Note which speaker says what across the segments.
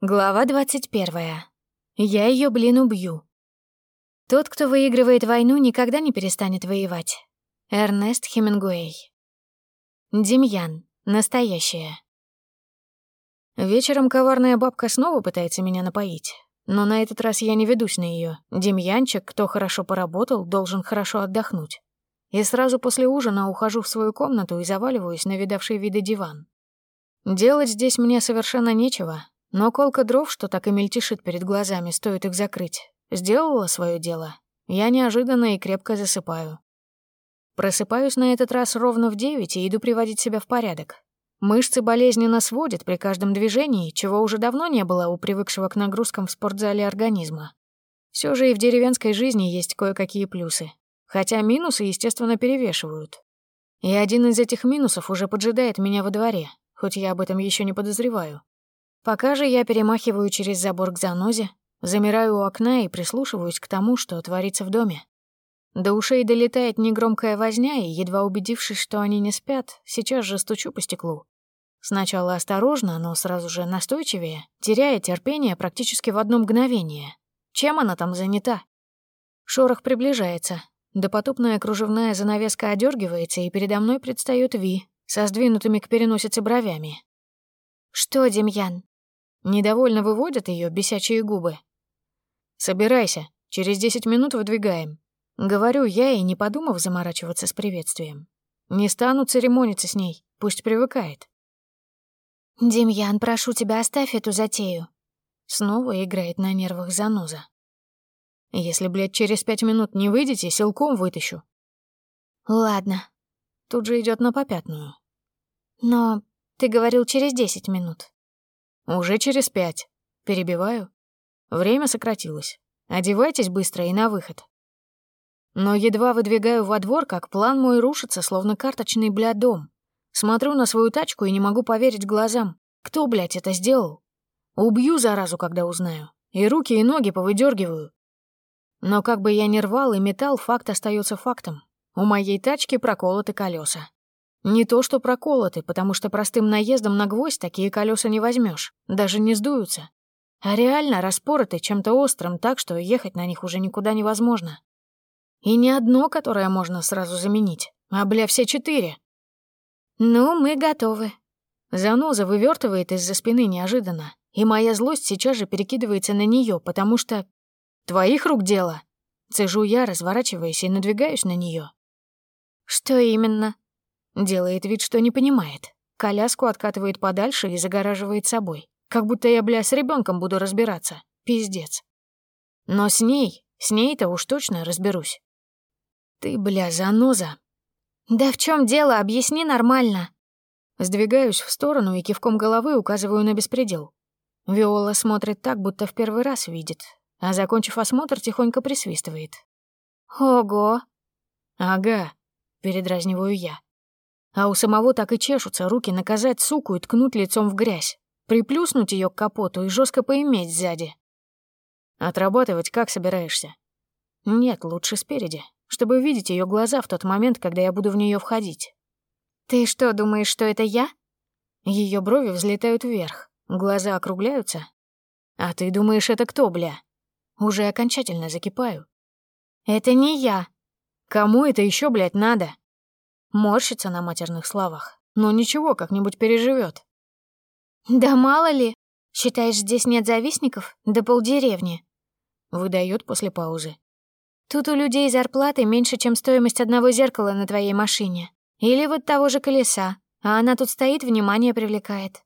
Speaker 1: Глава 21. Я ее, блин, убью. Тот, кто выигрывает войну, никогда не перестанет воевать. Эрнест Хемингуэй. Демьян. Настоящая. Вечером коварная бабка снова пытается меня напоить. Но на этот раз я не ведусь на ее. Демьянчик, кто хорошо поработал, должен хорошо отдохнуть. И сразу после ужина ухожу в свою комнату и заваливаюсь на видавший виды диван. Делать здесь мне совершенно нечего, но колка дров, что так и мельтешит перед глазами, стоит их закрыть, сделала свое дело. Я неожиданно и крепко засыпаю. Просыпаюсь на этот раз ровно в девять и иду приводить себя в порядок. Мышцы болезненно сводят при каждом движении, чего уже давно не было у привыкшего к нагрузкам в спортзале организма. Все же и в деревенской жизни есть кое-какие плюсы. Хотя минусы, естественно, перевешивают. И один из этих минусов уже поджидает меня во дворе, хоть я об этом еще не подозреваю. Пока же я перемахиваю через забор к занозе, замираю у окна и прислушиваюсь к тому, что творится в доме. До ушей долетает негромкая возня, и, едва убедившись, что они не спят, сейчас же стучу по стеклу. Сначала осторожно, но сразу же настойчивее, теряя терпение практически в одно мгновение. Чем она там занята? Шорох приближается. Допотопная кружевная занавеска одергивается, и передо мной предстаёт Ви, со сдвинутыми к переносице бровями. «Что, Демьян?» Недовольно выводят ее бесячие губы. «Собирайся, через десять минут выдвигаем». Говорю я и, не подумав заморачиваться с приветствием. Не стану церемониться с ней, пусть привыкает. «Демьян, прошу тебя, оставь эту затею». Снова играет на нервах заноза. «Если, блядь, через пять минут не выйдете, силком вытащу». «Ладно». Тут же идет на попятную. «Но ты говорил через десять минут». «Уже через пять». Перебиваю. Время сократилось. Одевайтесь быстро и на выход. Но едва выдвигаю во двор, как план мой рушится, словно карточный, бля, дом. Смотрю на свою тачку и не могу поверить глазам. Кто, блядь, это сделал? Убью заразу, когда узнаю. И руки, и ноги повыдергиваю. Но как бы я ни рвал и метал, факт остается фактом. У моей тачки проколоты колеса. Не то что проколоты, потому что простым наездом на гвоздь такие колеса не возьмешь, даже не сдуются. А реально распороты чем-то острым так, что ехать на них уже никуда невозможно. И не одно, которое можно сразу заменить, а, бля, все четыре. «Ну, мы готовы». Заноза вывертывает из-за спины неожиданно, и моя злость сейчас же перекидывается на нее, потому что... «Твоих рук дело!» Цежу я, разворачиваясь и надвигаюсь на нее. «Что именно?» Делает вид, что не понимает. Коляску откатывает подальше и загораживает собой. Как будто я, бля, с ребенком буду разбираться. Пиздец. Но с ней, с ней-то уж точно разберусь. Ты, бля, заноза. Да в чем дело, объясни нормально. Сдвигаюсь в сторону и кивком головы указываю на беспредел. Виола смотрит так, будто в первый раз видит, а, закончив осмотр, тихонько присвистывает. «Ого!» «Ага», — передразниваю я. А у самого так и чешутся руки наказать суку и ткнуть лицом в грязь, приплюснуть ее к капоту и жестко поиметь сзади. Отрабатывать как собираешься? Нет, лучше спереди, чтобы видеть ее глаза в тот момент, когда я буду в нее входить. Ты что, думаешь, что это я? Ее брови взлетают вверх, глаза округляются. А ты думаешь, это кто, бля? Уже окончательно закипаю. Это не я. Кому это еще, блядь, надо? Морщится на матерных словах, но ничего, как-нибудь переживет. «Да мало ли. Считаешь, здесь нет завистников? Да полдеревни». Выдает после паузы. «Тут у людей зарплаты меньше, чем стоимость одного зеркала на твоей машине. Или вот того же колеса, а она тут стоит, внимание привлекает.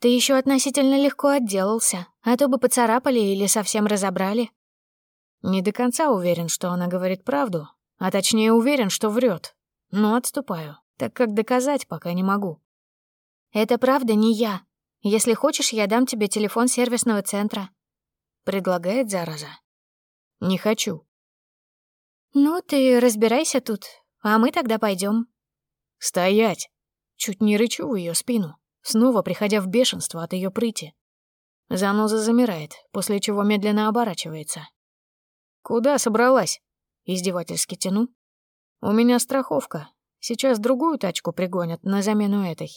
Speaker 1: Ты еще относительно легко отделался, а то бы поцарапали или совсем разобрали». Не до конца уверен, что она говорит правду, а точнее уверен, что врет, но отступаю, так как доказать пока не могу. «Это правда не я. Если хочешь, я дам тебе телефон сервисного центра», — предлагает зараза. «Не хочу». «Ну, ты разбирайся тут, а мы тогда пойдем. «Стоять!» Чуть не рычу в ее спину, снова приходя в бешенство от ее прыти. Заноза замирает, после чего медленно оборачивается. «Куда собралась?» Издевательски тяну, у меня страховка. Сейчас другую тачку пригонят на замену этой.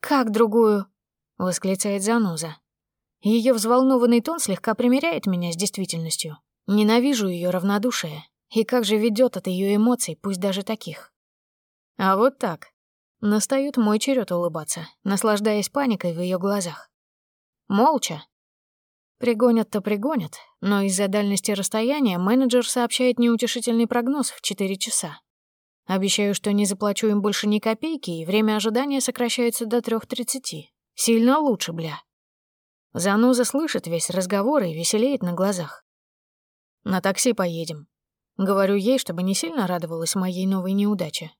Speaker 1: Как другую? восклицает заноза. Ее взволнованный тон слегка примеряет меня с действительностью. Ненавижу ее равнодушие. И как же ведет от ее эмоций, пусть даже таких. А вот так. Настает мой черед улыбаться, наслаждаясь паникой в ее глазах. Молча. Пригонят-то пригонят, но из-за дальности расстояния менеджер сообщает неутешительный прогноз в 4 часа. Обещаю, что не заплачу им больше ни копейки, и время ожидания сокращается до 3.30. Сильно лучше, бля. Зануза слышит весь разговор и веселеет на глазах. «На такси поедем». Говорю ей, чтобы не сильно радовалась моей новой неудаче.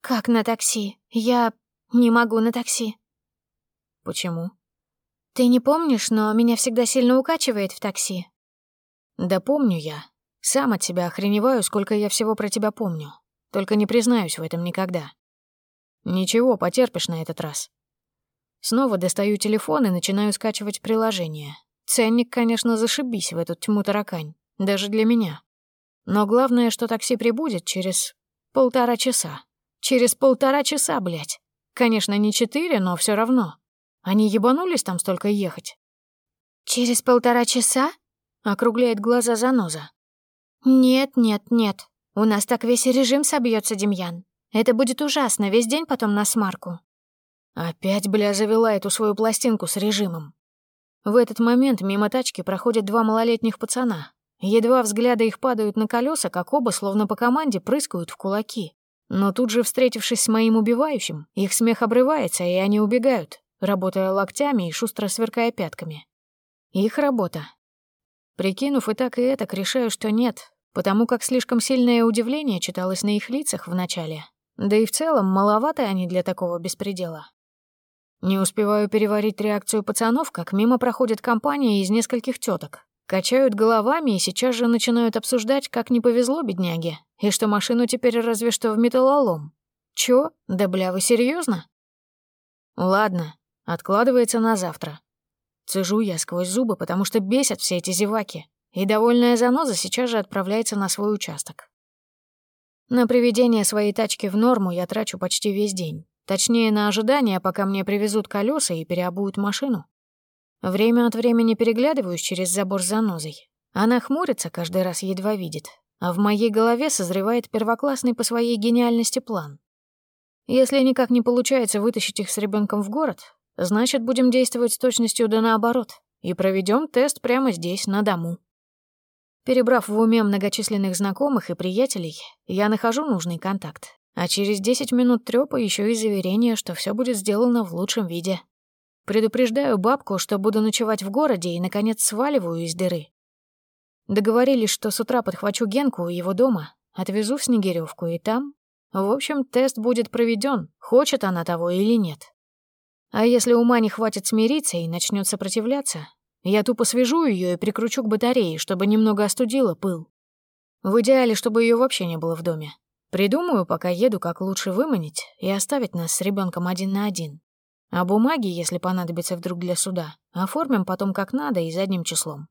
Speaker 2: «Как на такси? Я не могу на такси».
Speaker 1: «Почему?»
Speaker 2: «Ты не помнишь, но меня всегда сильно укачивает в такси».
Speaker 1: «Да помню я. Сам от себя охреневаю, сколько я всего про тебя помню. Только не признаюсь в этом никогда. Ничего, потерпишь на этот раз. Снова достаю телефон и начинаю скачивать приложение. Ценник, конечно, зашибись в эту тьму таракань, даже для меня. Но главное, что такси прибудет через полтора часа. Через полтора часа, блядь. Конечно, не четыре, но все равно. Они ебанулись там столько ехать.
Speaker 2: «Через полтора часа?»
Speaker 1: — округляет глаза заноза.
Speaker 2: «Нет, нет, нет. У нас так весь режим собьется, Демьян. Это будет ужасно, весь день потом на смарку».
Speaker 1: Опять, бля, завела эту свою пластинку с режимом. В этот момент мимо тачки проходят два малолетних пацана. Едва взгляды их падают на колеса, как оба, словно по команде, прыскают в кулаки. Но тут же, встретившись с моим убивающим, их смех обрывается, и они убегают, работая локтями и шустро сверкая пятками. Их работа. Прикинув и так и это, решаю, что нет, потому как слишком сильное удивление читалось на их лицах вначале. Да и в целом маловато они для такого беспредела. Не успеваю переварить реакцию пацанов, как мимо проходит компания из нескольких теток. Качают головами и сейчас же начинают обсуждать, как не повезло бедняге, и что машину теперь разве что в металлолом. Чё? Да бля, вы серьезно? Ладно, откладывается на завтра. Цежу я сквозь зубы, потому что бесят все эти зеваки, и довольная заноза сейчас же отправляется на свой участок. На приведение своей тачки в норму я трачу почти весь день. Точнее, на ожидание, пока мне привезут колеса и переобуют машину. Время от времени переглядываюсь через забор с занозой. Она хмурится, каждый раз едва видит. А в моей голове созревает первоклассный по своей гениальности план. Если никак не получается вытащить их с ребенком в город, значит, будем действовать с точностью да наоборот. И проведем тест прямо здесь, на дому. Перебрав в уме многочисленных знакомых и приятелей, я нахожу нужный контакт а через 10 минут трёпа еще и заверение, что все будет сделано в лучшем виде. Предупреждаю бабку, что буду ночевать в городе и, наконец, сваливаю из дыры. Договорились, что с утра подхвачу Генку у его дома, отвезу в Снегирёвку и там... В общем, тест будет проведен, хочет она того или нет. А если ума не хватит смириться и начнет сопротивляться, я тупо свяжу ее и прикручу к батарее, чтобы немного остудила пыл. В идеале, чтобы ее вообще не было в доме. Придумаю, пока еду, как лучше выманить и оставить нас с ребенком один на один. А бумаги, если понадобится вдруг для суда, оформим потом как надо и задним числом.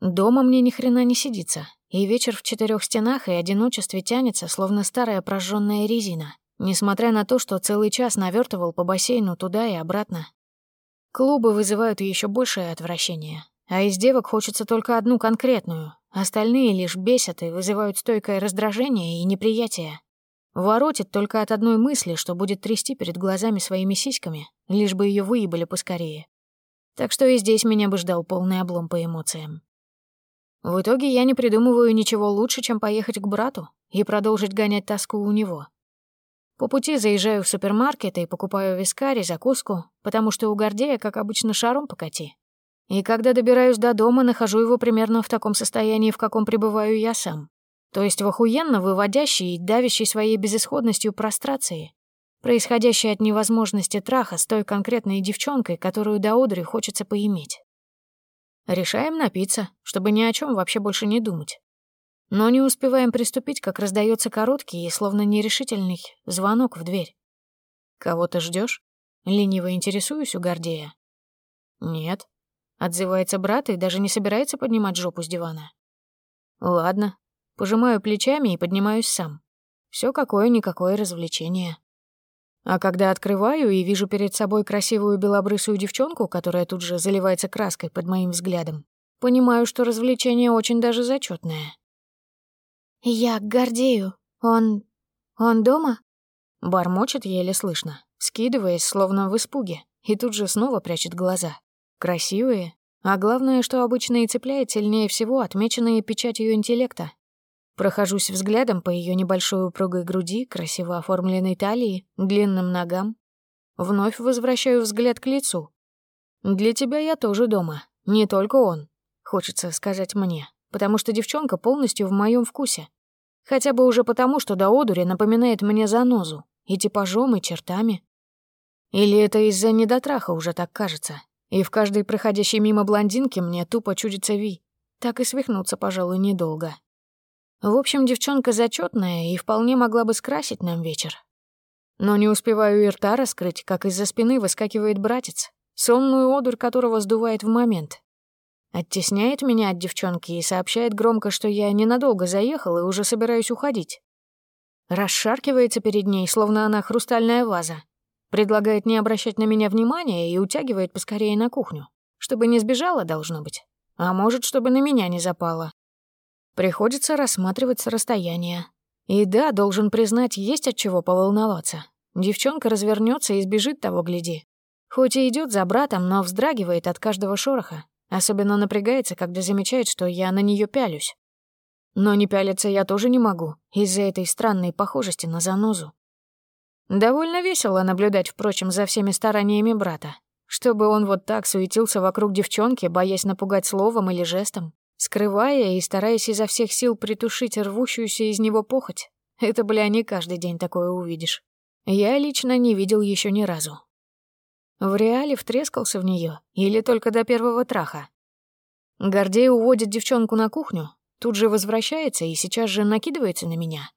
Speaker 1: Дома мне ни хрена не сидится, и вечер в четырех стенах и одиночестве тянется, словно старая прожженная резина, несмотря на то, что целый час навертывал по бассейну туда и обратно. Клубы вызывают еще большее отвращение, а из девок хочется только одну конкретную, Остальные лишь бесят и вызывают стойкое раздражение и неприятие. Воротит только от одной мысли, что будет трясти перед глазами своими сиськами, лишь бы ее выебали поскорее. Так что и здесь меня бы ждал полный облом по эмоциям. В итоге я не придумываю ничего лучше, чем поехать к брату и продолжить гонять тоску у него. По пути заезжаю в супермаркет и покупаю вискарь и закуску, потому что у Гордея, как обычно, шаром покати. И когда добираюсь до дома, нахожу его примерно в таком состоянии, в каком пребываю я сам. То есть в охуенно выводящей и давящей своей безысходностью прострации, происходящей от невозможности траха с той конкретной девчонкой, которую до одри хочется поиметь. Решаем напиться, чтобы ни о чем вообще больше не думать. Но не успеваем приступить, как раздается короткий и словно нерешительный звонок в дверь. «Кого ты ждешь? лениво интересуюсь у Гордея. «Нет», Отзывается брат и даже не собирается поднимать жопу с дивана. Ладно. Пожимаю плечами и поднимаюсь сам. Все какое-никакое развлечение. А когда открываю и вижу перед собой красивую белобрысую девчонку, которая тут же заливается краской под моим взглядом, понимаю, что развлечение очень даже зачетное.
Speaker 2: «Я Гордею. Он... он дома?»
Speaker 1: Бормочет еле слышно, скидываясь, словно в испуге, и тут же снова прячет глаза. Красивые, а главное, что обычно и цепляет сильнее всего, отмеченные печатью интеллекта. Прохожусь взглядом по ее небольшой упругой груди, красиво оформленной талии, длинным ногам. Вновь возвращаю взгляд к лицу. Для тебя я тоже дома, не только он, хочется сказать мне, потому что девчонка полностью в моем вкусе. Хотя бы уже потому, что до одури напоминает мне занозу, и типажом, и чертами. Или это из-за недотраха уже так кажется, и в каждой проходящей мимо блондинке мне тупо чудится Ви. Так и свихнуться, пожалуй, недолго. В общем, девчонка зачетная и вполне могла бы скрасить нам вечер. Но не успеваю и рта раскрыть, как из-за спины выскакивает братец, сонную одурь которого сдувает в момент. Оттесняет меня от девчонки и сообщает громко, что я ненадолго заехал и уже собираюсь уходить. Расшаркивается перед ней, словно она хрустальная ваза. Предлагает не обращать на меня внимания и утягивает поскорее на кухню. Чтобы не сбежала, должно быть. А может, чтобы на меня не запала. Приходится рассматривать с расстояния. И да, должен признать, есть от чего поволноваться. Девчонка развернется и сбежит того гляди. Хоть и идет за братом, но вздрагивает от каждого шороха. Особенно напрягается, когда замечает, что я на нее пялюсь. Но не пялиться я тоже не могу, из-за этой странной похожести на занозу. Довольно весело наблюдать, впрочем, за всеми стараниями брата. Чтобы он вот так суетился вокруг девчонки, боясь напугать словом или жестом скрывая и стараясь изо всех сил притушить рвущуюся из него похоть. Это, бля, не каждый день такое увидишь. Я лично не видел еще ни разу. В реале втрескался в нее или только до первого траха. Гордей уводит девчонку на кухню, тут же возвращается и сейчас же накидывается на меня.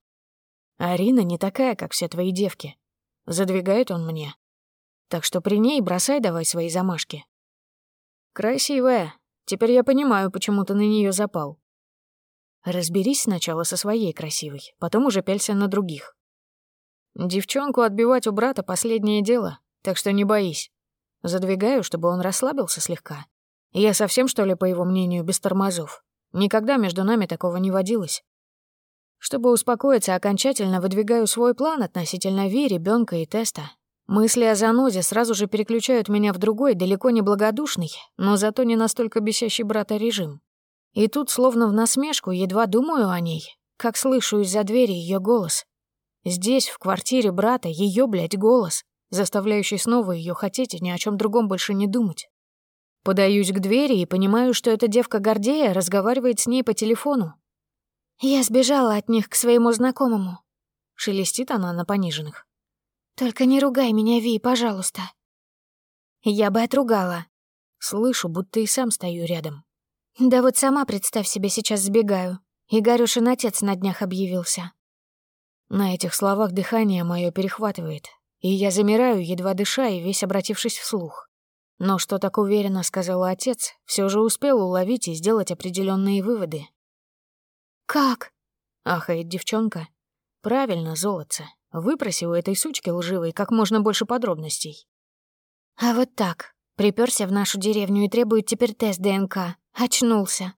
Speaker 1: Арина не такая, как все твои девки. Задвигает он мне. Так что при ней бросай давай свои замашки. Красивая, Теперь я понимаю, почему ты на нее запал. Разберись сначала со своей красивой, потом уже пялься на других. Девчонку отбивать у брата — последнее дело, так что не боись. Задвигаю, чтобы он расслабился слегка. Я совсем, что ли, по его мнению, без тормозов. Никогда между нами такого не водилось. Чтобы успокоиться, окончательно выдвигаю свой план относительно Ви, ребенка и теста. Мысли о занозе сразу же переключают меня в другой, далеко не благодушный, но зато не настолько бесящий брата режим. И тут, словно в насмешку, едва думаю о ней, как слышу из-за двери ее голос. Здесь, в квартире брата, ее, блядь, голос, заставляющий снова ее хотеть и ни о чем другом больше не думать. Подаюсь к двери и понимаю, что эта девка Гордея разговаривает с ней по телефону.
Speaker 2: «Я сбежала от них к своему знакомому», —
Speaker 1: шелестит она на пониженных.
Speaker 2: «Только не ругай меня, Ви, пожалуйста».
Speaker 1: Я бы отругала. Слышу, будто и сам стою рядом.
Speaker 2: Да вот сама представь себе, сейчас сбегаю. И Гарюшин отец на днях объявился.
Speaker 1: На этих словах дыхание мое перехватывает, и я замираю, едва дыша и весь обратившись вслух. Но что так уверенно сказал отец, все же успел уловить и сделать определенные выводы.
Speaker 2: «Как?»
Speaker 1: — ахает девчонка. «Правильно, золотце. Выпроси у этой сучки лживой как можно больше подробностей.
Speaker 2: А вот так. Приперся в нашу деревню и требует теперь тест ДНК. Очнулся.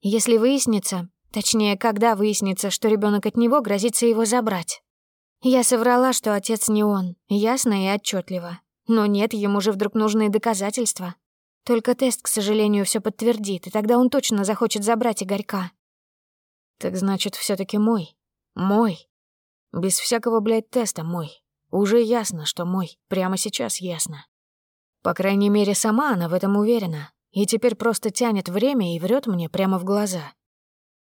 Speaker 2: Если выяснится, точнее, когда выяснится, что ребенок от него, грозится его забрать. Я соврала, что отец не он, ясно и отчетливо. Но нет, ему же вдруг нужны доказательства. Только тест, к сожалению, все подтвердит, и тогда он точно захочет забрать Игорька.
Speaker 1: Так значит, все таки мой. Мой. Без всякого, блядь, теста мой. Уже ясно, что мой. Прямо сейчас ясно. По крайней мере, сама она в этом уверена. И теперь просто тянет время и врет мне прямо в глаза.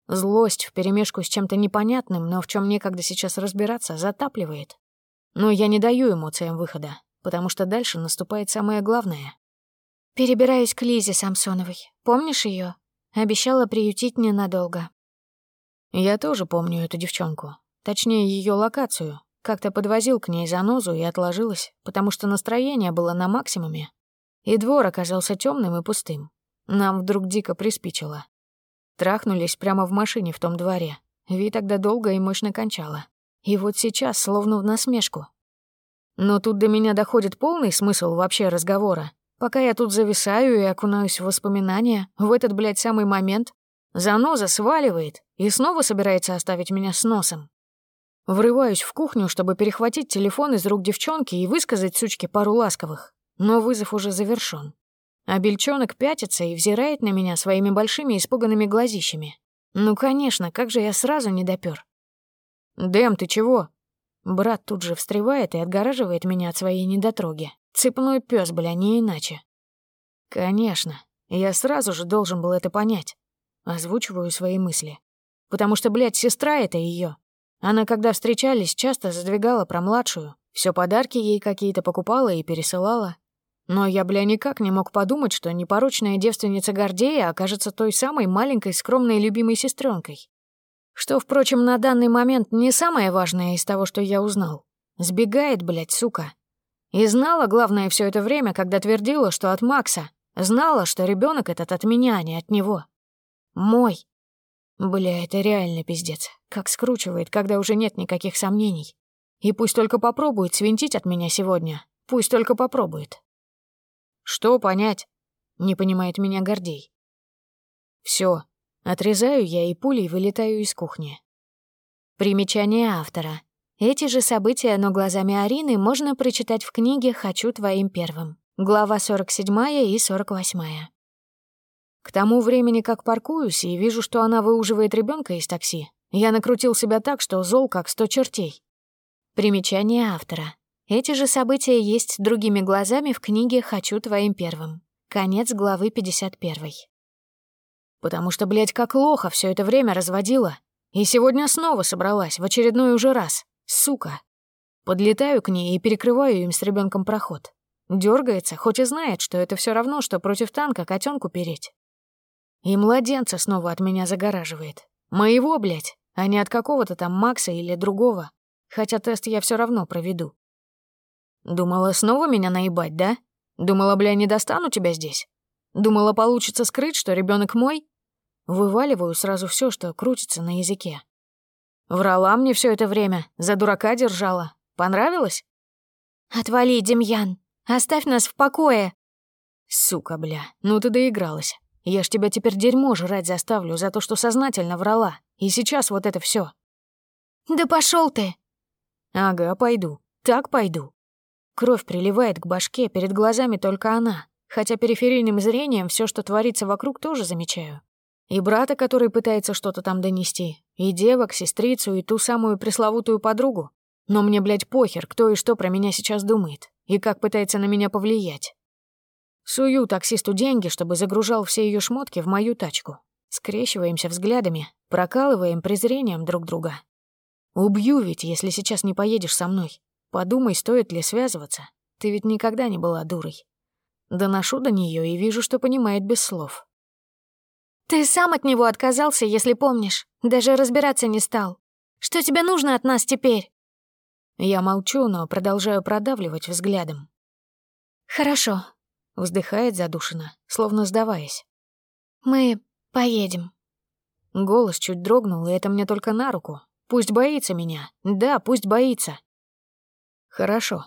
Speaker 1: Злость вперемешку с чем-то непонятным, но в чем некогда сейчас разбираться, затапливает. Но я не даю эмоциям выхода, потому что дальше наступает самое главное.
Speaker 2: Перебираюсь к Лизе Самсоновой. Помнишь ее? Обещала приютить ненадолго.
Speaker 1: Я тоже помню эту девчонку. Точнее, ее локацию. Как-то подвозил к ней занозу и отложилась, потому что настроение было на максимуме. И двор оказался темным и пустым. Нам вдруг дико приспичило. Трахнулись прямо в машине в том дворе. Ви тогда долго и мощно кончала. И вот сейчас, словно в насмешку. Но тут до меня доходит полный смысл вообще разговора. Пока я тут зависаю и окунаюсь в воспоминания, в этот, блядь, самый момент, заноза сваливает и снова собирается оставить меня с носом. Врываюсь в кухню, чтобы перехватить телефон из рук девчонки и высказать сучке пару ласковых. Но вызов уже завершён. А бельчонок пятится и взирает на меня своими большими испуганными глазищами. Ну, конечно, как же я сразу не допёр. «Дэм, ты чего?» Брат тут же встревает и отгораживает меня от своей недотроги. Цепной пес, бля, не иначе. Конечно, я сразу же должен был это понять. Озвучиваю свои мысли. Потому что, блядь, сестра это ее. Она, когда встречались, часто задвигала про младшую. Все подарки ей какие-то покупала и пересылала. Но я, бля, никак не мог подумать, что непорочная девственница Гордея окажется той самой маленькой скромной любимой сестренкой. Что, впрочем, на данный момент не самое важное из того, что я узнал. Сбегает, блядь, сука. И знала, главное, все это время, когда твердила, что от Макса. Знала, что ребенок этот от меня, а не от него. Мой. Бля, это реально пиздец. Как скручивает, когда уже нет никаких сомнений. И пусть только попробует свинтить от меня сегодня. Пусть только попробует. Что понять? Не понимает меня Гордей. Все. Отрезаю я и пулей вылетаю из кухни. Примечание автора. Эти же события, но глазами Арины, можно прочитать в книге «Хочу твоим первым». Глава 47 и 48. К тому времени, как паркуюсь и вижу, что она выуживает ребенка из такси, я накрутил себя так, что зол как сто чертей. Примечание автора. Эти же события есть другими глазами в книге «Хочу твоим первым». Конец главы 51. Потому что, блядь, как лоха все это время разводила. И сегодня снова собралась, в очередной уже раз. Сука. Подлетаю к ней и перекрываю им с ребенком проход. Дергается, хоть и знает, что это все равно, что против танка котенку переть. И младенца снова от меня загораживает. Моего, блядь, а не от какого-то там Макса или другого. Хотя тест я все равно проведу. Думала снова меня наебать, да? Думала, бля, не достану тебя здесь? Думала, получится скрыть, что ребенок мой? Вываливаю сразу все, что крутится на языке. Врала мне все это время, за дурака держала. Понравилось?
Speaker 2: «Отвали, Демьян! Оставь нас в покое!»
Speaker 1: Сука, бля, ну ты доигралась. Я ж тебя теперь дерьмо жрать заставлю за то, что сознательно врала. И сейчас вот это все.
Speaker 2: «Да пошел ты!»
Speaker 1: «Ага, пойду. Так пойду». Кровь приливает к башке, перед глазами только она, хотя периферийным зрением все, что творится вокруг, тоже замечаю. И брата, который пытается что-то там донести, и девок, сестрицу, и ту самую пресловутую подругу. Но мне, блядь, похер, кто и что про меня сейчас думает, и как пытается на меня повлиять. Сую таксисту деньги, чтобы загружал все ее шмотки в мою тачку. Скрещиваемся взглядами, прокалываем презрением друг друга. Убью ведь, если сейчас не поедешь со мной. Подумай, стоит ли связываться. Ты ведь никогда не была дурой. Доношу до нее и вижу, что понимает без слов.
Speaker 2: Ты сам от него отказался, если помнишь. Даже разбираться не стал. Что тебе нужно от нас теперь?»
Speaker 1: Я молчу, но продолжаю продавливать взглядом.
Speaker 2: «Хорошо», — вздыхает задушенно, словно сдаваясь. «Мы поедем».
Speaker 1: Голос чуть дрогнул, и это мне только на руку. Пусть боится меня. Да, пусть боится. Хорошо.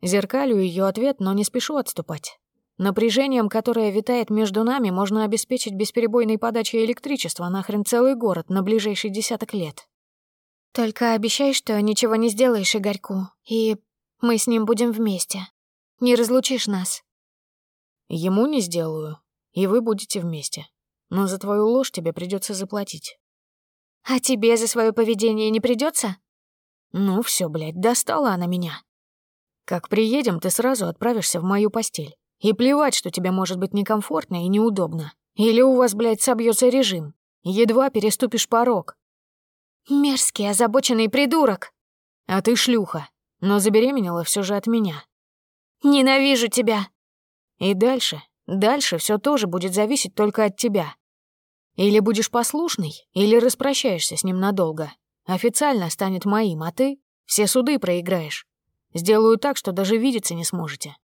Speaker 1: Зеркалю ее ответ, но не спешу отступать. Напряжением, которое витает между нами, можно обеспечить бесперебойной подачей электричества нахрен целый город на ближайший десяток лет.
Speaker 2: Только обещай, что ничего не сделаешь Игорьку, и мы с ним будем вместе. Не разлучишь нас.
Speaker 1: Ему не сделаю, и вы будете вместе. Но за твою ложь тебе придется заплатить.
Speaker 2: А тебе за свое поведение не придется?
Speaker 1: Ну все, блядь, достала она меня. Как приедем, ты сразу отправишься в мою постель. И плевать, что тебе может быть некомфортно и неудобно. Или у вас, блядь, собьется режим. Едва переступишь порог.
Speaker 2: Мерзкий, озабоченный придурок.
Speaker 1: А ты шлюха. Но забеременела все же от меня.
Speaker 2: Ненавижу тебя.
Speaker 1: И дальше, дальше все тоже будет зависеть только от тебя. Или будешь послушный, или распрощаешься с ним надолго. Официально станет моим, а ты все суды проиграешь. Сделаю так, что даже видеться не сможете.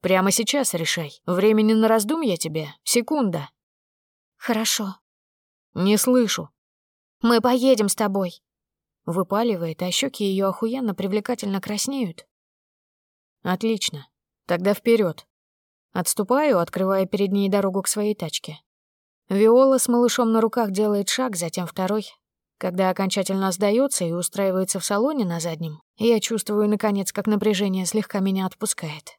Speaker 1: Прямо сейчас решай. Времени на раздумья тебе секунда.
Speaker 2: Хорошо.
Speaker 1: Не слышу.
Speaker 2: Мы поедем с тобой.
Speaker 1: Выпаливает, а щеки ее охуенно привлекательно краснеют. Отлично. Тогда вперед. Отступаю, открывая перед ней дорогу к своей тачке. Виола с малышом на руках делает шаг, затем второй. Когда окончательно сдается и устраивается в салоне на заднем, я чувствую, наконец, как напряжение слегка меня отпускает.